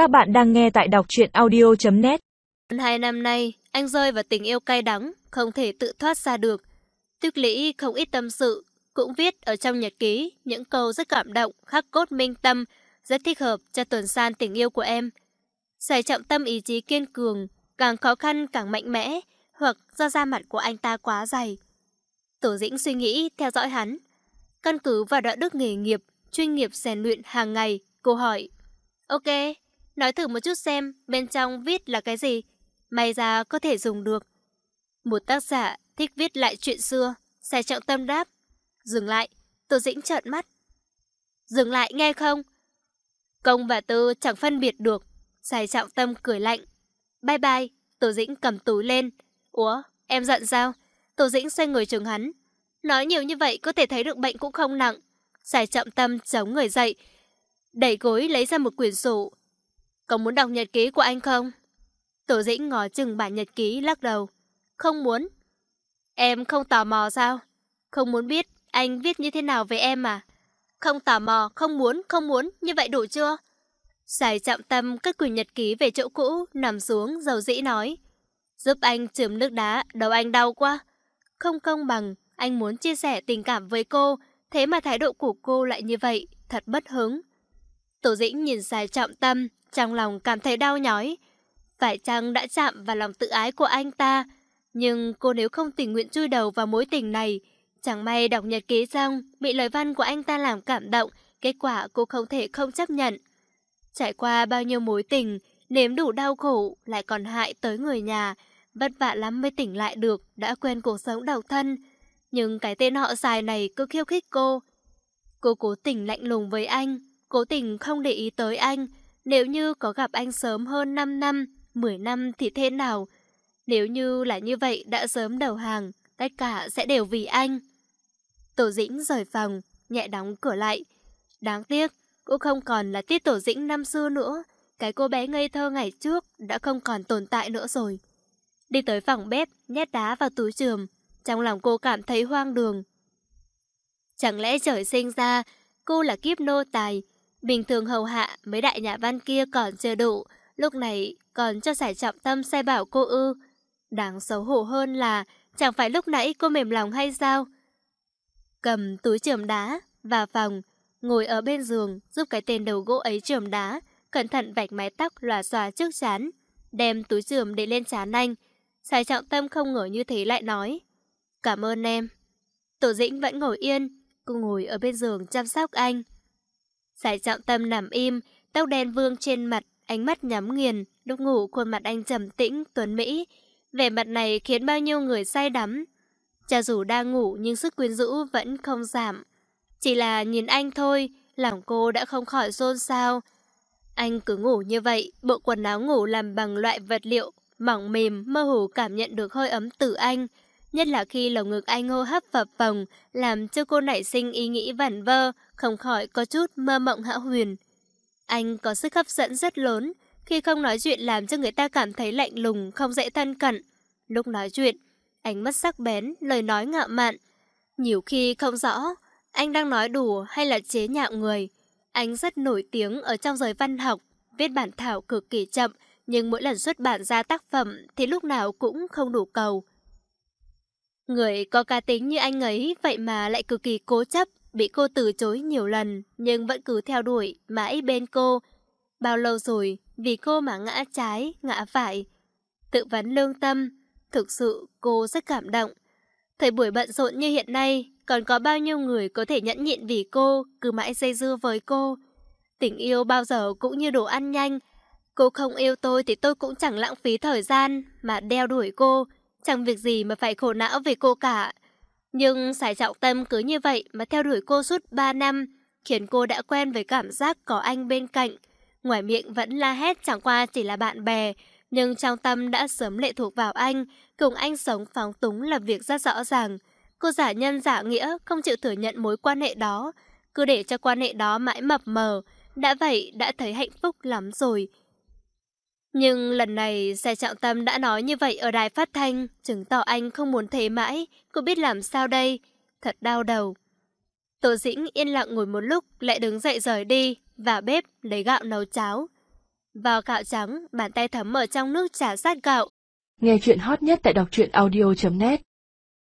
Các bạn đang nghe tại đọc truyện audio.net Hai năm nay, anh rơi vào tình yêu cay đắng, không thể tự thoát ra được. Tuyết lĩ không ít tâm sự, cũng viết ở trong nhật ký những câu rất cảm động, khắc cốt minh tâm, rất thích hợp cho tuần san tình yêu của em. Giải trọng tâm ý chí kiên cường, càng khó khăn càng mạnh mẽ, hoặc do da mặt của anh ta quá dày. Tổ dĩnh suy nghĩ theo dõi hắn. Căn cứ vào đạo đức nghề nghiệp, chuyên nghiệp rèn luyện hàng ngày, cô hỏi. Ok, nói thử một chút xem bên trong viết là cái gì. May ra có thể dùng được. Một tác giả thích viết lại chuyện xưa, xài trọng tâm đáp. Dừng lại, Tô Dĩnh trợn mắt. Dừng lại nghe không? Công và tư chẳng phân biệt được. Xài trọng tâm cười lạnh. Bye bye, Tô Dĩnh cầm túi lên. Ủa, em giận sao? Tô Dĩnh xoay người trường hắn. Nói nhiều như vậy có thể thấy được bệnh cũng không nặng. Xài trọng tâm chống người dậy. Đẩy gối lấy ra một quyển sổ. Có muốn đọc nhật ký của anh không? Tổ dĩnh ngó chừng bản nhật ký lắc đầu. Không muốn. Em không tò mò sao? Không muốn biết anh viết như thế nào về em à? Không tò mò, không muốn, không muốn, như vậy đủ chưa? Giải trọng tâm cất quyển nhật ký về chỗ cũ, nằm xuống, dầu dĩ nói. Giúp anh chườm nước đá, đầu anh đau quá. Không công bằng, anh muốn chia sẻ tình cảm với cô, thế mà thái độ của cô lại như vậy, thật bất hứng. Tổ dĩnh nhìn sài trọng tâm, trong lòng cảm thấy đau nhói. Phải chăng đã chạm vào lòng tự ái của anh ta? Nhưng cô nếu không tình nguyện chui đầu vào mối tình này, chẳng may đọc nhật ký xong, bị lời văn của anh ta làm cảm động, kết quả cô không thể không chấp nhận. Trải qua bao nhiêu mối tình, nếm đủ đau khổ, lại còn hại tới người nhà, vất vả lắm mới tỉnh lại được, đã quen cuộc sống độc thân. Nhưng cái tên họ dài này cứ khiêu khích cô. Cô cố tình lạnh lùng với anh, cố tình không để ý tới anh. Nếu như có gặp anh sớm hơn 5 năm, 10 năm thì thế nào? Nếu như là như vậy đã sớm đầu hàng, tất cả sẽ đều vì anh. Tổ dĩnh rời phòng, nhẹ đóng cửa lại. Đáng tiếc, cô không còn là tiết tổ dĩnh năm xưa nữa. Cái cô bé ngây thơ ngày trước đã không còn tồn tại nữa rồi. Đi tới phòng bếp, nhét đá vào túi trường. Trong lòng cô cảm thấy hoang đường. Chẳng lẽ trời sinh ra, cô là kiếp nô tài. Bình thường hầu hạ mấy đại nhà văn kia còn chưa đủ. Lúc này còn cho giải trọng tâm sai bảo cô ư. Đáng xấu hổ hơn là chẳng phải lúc nãy cô mềm lòng hay sao? Cầm túi trường đá, vào phòng, ngồi ở bên giường giúp cái tên đầu gỗ ấy trường đá, cẩn thận vạch mái tóc lòa xòa trước chán, đem túi trường để lên chán anh. Sai trọng tâm không ngờ như thế lại nói. Cảm ơn em. Tổ dĩnh vẫn ngồi yên, cô ngồi ở bên giường chăm sóc anh. Giải trọng tâm nằm im, tóc đen vương trên mặt, ánh mắt nhắm nghiền, lúc ngủ khuôn mặt anh trầm tĩnh, tuấn Mỹ. Vẻ mặt này khiến bao nhiêu người say đắm. Cho dù đang ngủ nhưng sức quyến rũ vẫn không giảm. Chỉ là nhìn anh thôi, lòng cô đã không khỏi xôn xao. Anh cứ ngủ như vậy, bộ quần áo ngủ làm bằng loại vật liệu, mỏng mềm, mơ hồ cảm nhận được hơi ấm từ anh. Nhất là khi lồng ngực anh hô hấp phập phồng, làm cho cô nảy sinh ý nghĩ vẩn vơ, không khỏi có chút mơ mộng hão huyền. Anh có sức hấp dẫn rất lớn, khi không nói chuyện làm cho người ta cảm thấy lạnh lùng, không dễ thân cận. Lúc nói chuyện, ánh mắt sắc bén, lời nói ngạo mạn. Nhiều khi không rõ, anh đang nói đùa hay là chế nhạo người. Anh rất nổi tiếng ở trong giới văn học, viết bản thảo cực kỳ chậm, nhưng mỗi lần xuất bản ra tác phẩm thì lúc nào cũng không đủ cầu. Người có cá tính như anh ấy vậy mà lại cực kỳ cố chấp, bị cô từ chối nhiều lần nhưng vẫn cứ theo đuổi mãi bên cô. Bao lâu rồi vì cô mà ngã trái, ngã phải. Tự vấn lương tâm, thực sự cô rất cảm động. Thời buổi bận rộn như hiện nay, còn có bao nhiêu người có thể nhẫn nhịn vì cô, cứ mãi dây dưa với cô. Tình yêu bao giờ cũng như đồ ăn nhanh. Cô không yêu tôi thì tôi cũng chẳng lãng phí thời gian mà đeo đuổi cô. Chẳng việc gì mà phải khổ não về cô cả. Nhưng Sải Trọng Tâm cứ như vậy mà theo đuổi cô suốt 3 năm, khiến cô đã quen với cảm giác có anh bên cạnh. Ngoài miệng vẫn la hét chẳng qua chỉ là bạn bè, nhưng trong tâm đã sớm lệ thuộc vào anh, cùng anh sống phóng túng là việc rất rõ ràng. Cô giả nhân giả nghĩa, không chịu thừa nhận mối quan hệ đó, cứ để cho quan hệ đó mãi mập mờ. Đã vậy, đã thấy hạnh phúc lắm rồi. Nhưng lần này, Xe Trọng Tâm đã nói như vậy ở đài phát thanh, chứng tỏ anh không muốn thế mãi, cô biết làm sao đây? Thật đau đầu. Tổ dĩnh yên lặng ngồi một lúc, lại đứng dậy rời đi, vào bếp lấy gạo nấu cháo. Vào gạo trắng, bàn tay thấm ở trong nước trà sát gạo. Nghe chuyện hot nhất tại đọc truyện audio.net